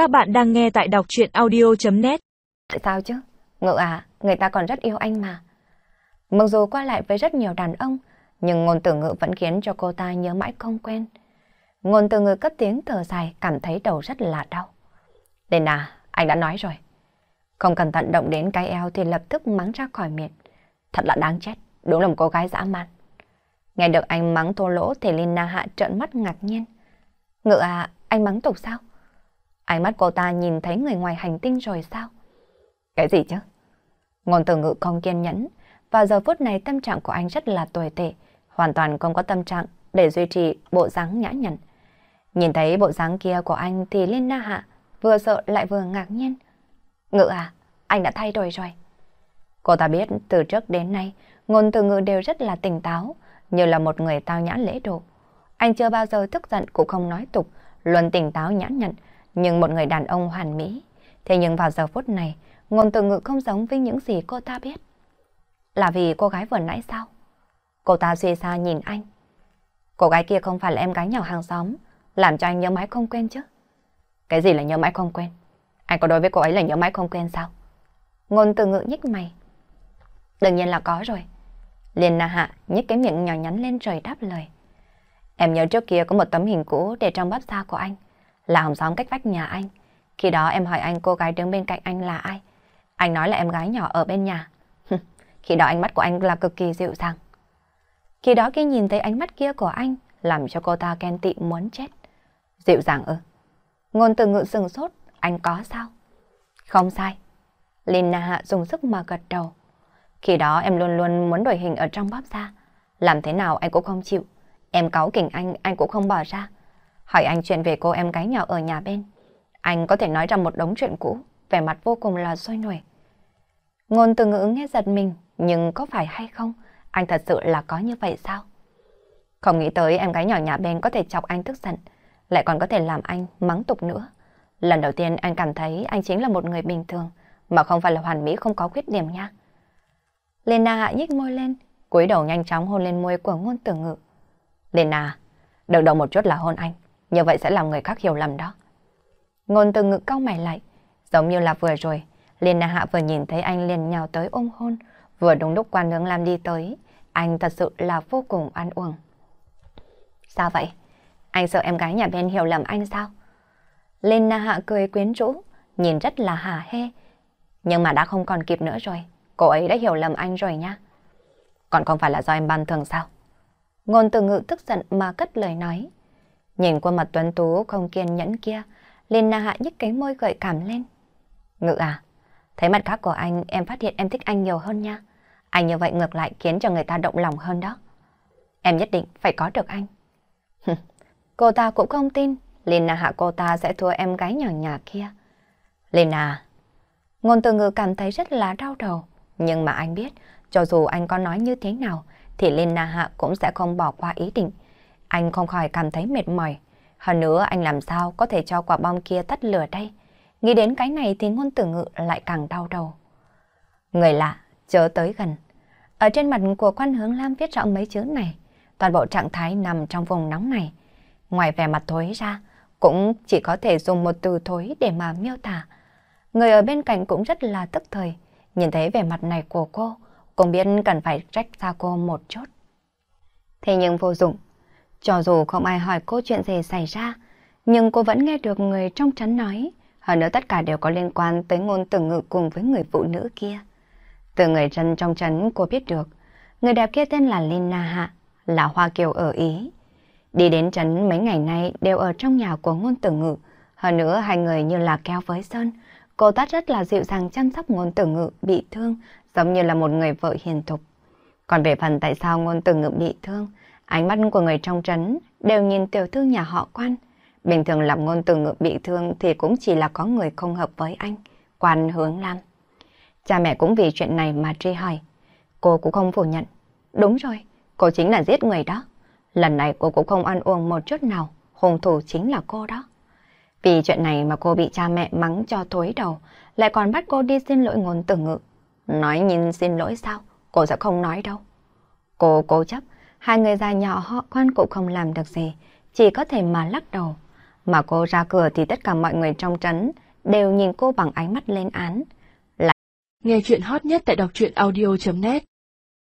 Các bạn đang nghe tại đọc chuyện audio.net Sao chứ? Ngự à, người ta còn rất yêu anh mà. Mặc dù qua lại với rất nhiều đàn ông, nhưng ngôn từ ngự vẫn khiến cho cô ta nhớ mãi không quen. Ngôn từ ngự cất tiếng thở dài, cảm thấy đầu rất là đau. Đền à, anh đã nói rồi. Không cần tận động đến cái eo thì lập tức mắng ra khỏi miệng. Thật là đáng chết, đúng là một cô gái dã man. Nghe được anh mắng thô lỗ thì Lina Hạ trợn mắt ngạc nhiên. Ngự à, anh mắng tục sao? Ánh mắt cô ta nhìn thấy người ngoài hành tinh rồi sao? Cái gì chứ? Ngôn từ ngữ không kiên nhẫn. và giờ phút này tâm trạng của anh rất là tồi tệ. Hoàn toàn không có tâm trạng để duy trì bộ dáng nhã nhặn. Nhìn thấy bộ dáng kia của anh thì liên na Hạ vừa sợ lại vừa ngạc nhiên. Ngự à, anh đã thay đổi rồi. Cô ta biết từ trước đến nay, ngôn từ ngữ đều rất là tỉnh táo, như là một người tao nhã lễ độ. Anh chưa bao giờ tức giận cũng không nói tục, luôn tỉnh táo nhã nhặn, nhưng một người đàn ông hoàn mỹ. Thế nhưng vào giờ phút này, ngôn từ ngữ không giống với những gì cô ta biết. Là vì cô gái vừa nãy sao? Cô ta suy xa nhìn anh. Cô gái kia không phải là em gái nhỏ hàng xóm, làm cho anh nhớ mãi không quen chứ. Cái gì là nhớ mãi không quen? Anh có đối với cô ấy là nhớ mãi không quen sao? Ngôn từ ngữ nhích mày. Đương nhiên là có rồi. Liên Na Hạ nhếch cái miệng nhỏ nhắn lên trời đáp lời. Em nhớ trước kia có một tấm hình cũ để trong bắp xa của anh, là hàng xóm cách vách nhà anh. Khi đó em hỏi anh cô gái đứng bên cạnh anh là ai? Anh nói là em gái nhỏ ở bên nhà. Khi đó ánh mắt của anh là cực kỳ dịu dàng. Khi đó khi nhìn thấy ánh mắt kia của anh, làm cho cô ta ghen tị muốn chết. Dịu dàng ư? Ngôn từ ngự sừng sốt, anh có sao? Không sai. Lina Hạ dùng sức mà gật đầu. Khi đó em luôn luôn muốn đổi hình ở trong bóp ra. Làm thế nào anh cũng không chịu. Em cáu kỉnh anh, anh cũng không bỏ ra. Hỏi anh chuyện về cô em gái nhỏ ở nhà bên. Anh có thể nói ra một đống chuyện cũ, vẻ mặt vô cùng là sôi nổi. Ngôn từ ngữ nghe giật mình, nhưng có phải hay không? Anh thật sự là có như vậy sao? Không nghĩ tới em gái nhỏ nhà bên có thể chọc anh tức giận, lại còn có thể làm anh mắng tục nữa. Lần đầu tiên anh cảm thấy anh chính là một người bình thường, mà không phải là hoàn mỹ không có khuyết điểm nha. Lena hạ nhích môi lên, cúi đầu nhanh chóng hôn lên môi của ngôn tử ngự. Lena, đầu đầu một chút là hôn anh, như vậy sẽ làm người khác hiểu lầm đó. Ngôn từ ngự cau mày lại, giống như là vừa rồi, Lena hạ vừa nhìn thấy anh liền nhào tới ôm hôn, vừa đúng lúc quan hướng làm đi tới, anh thật sự là vô cùng an uổng. Sao vậy? Anh sợ em gái nhà bên hiểu lầm anh sao? Lena hạ cười quyến rũ, nhìn rất là hà hê. Nhưng mà đã không còn kịp nữa rồi, cô ấy đã hiểu lầm anh rồi nha. Còn không phải là do em ban thường sao? Ngôn từ ngự tức giận mà cất lời nói. Nhìn qua mặt tuấn tú không kiên nhẫn kia, Lena hạ nhích cái môi gợi cảm lên. Ngự à, thấy mặt khác của anh em phát hiện em thích anh nhiều hơn nha. Anh như vậy ngược lại khiến cho người ta động lòng hơn đó. Em nhất định phải có được anh. cô ta cũng không tin Lena hạ cô ta sẽ thua em gái nhỏ nhà kia. Lena, ngôn từ ngữ cảm thấy rất là đau đầu. Nhưng mà anh biết, cho dù anh có nói như thế nào, thì Lena hạ cũng sẽ không bỏ qua ý định. Anh không khỏi cảm thấy mệt mỏi. Hơn nữa anh làm sao có thể cho quả bom kia tắt lửa đây? Nghĩ đến cái này thì ngôn tử ngự lại càng đau đầu. Người lạ, chớ tới gần. Ở trên mặt của quan hướng Lam viết rõ mấy chữ này. Toàn bộ trạng thái nằm trong vùng nóng này. Ngoài vẻ mặt thối ra, cũng chỉ có thể dùng một từ thối để mà miêu tả. Người ở bên cạnh cũng rất là tức thời, nhìn thấy vẻ mặt này của cô, cũng biết cần phải trách ra cô một chút. Thế nhưng vô dụng, cho dù không ai hỏi cô chuyện gì xảy ra, nhưng cô vẫn nghe được người trong trấn nói, hơn nữa tất cả đều có liên quan tới ngôn từ ngữ cùng với người phụ nữ kia. Từ người dân trong trấn cô biết được, người đẹp kia tên là Lina Hạ, là Hoa Kiều ở Ý. Đi đến trấn mấy ngày nay đều ở trong nhà của ngôn tử ngự. Hơn nữa hai người như là keo với sơn. Cô ta rất là dịu dàng chăm sóc ngôn tử ngự bị thương, giống như là một người vợ hiền thục. Còn về phần tại sao ngôn tử ngự bị thương, ánh mắt của người trong trấn đều nhìn tiểu thư nhà họ quan. Bình thường làm ngôn từ ngự bị thương thì cũng chỉ là có người không hợp với anh, quan hướng lam. Cha mẹ cũng vì chuyện này mà truy hỏi. Cô cũng không phủ nhận. Đúng rồi, cô chính là giết người đó. Lần này cô cũng không ăn uống một chút nào, hung thủ chính là cô đó. Vì chuyện này mà cô bị cha mẹ mắng cho thối đầu, lại còn bắt cô đi xin lỗi ngôn từ ngự. Nói nhìn xin lỗi sao, cô sẽ không nói đâu. Cô cố chấp, hai người già nhỏ họ quan cũng không làm được gì, chỉ có thể mà lắc đầu. Mà cô ra cửa thì tất cả mọi người trong trấn đều nhìn cô bằng ánh mắt lên án. Nghe chuyện hot nhất tại đọc truyện audio.net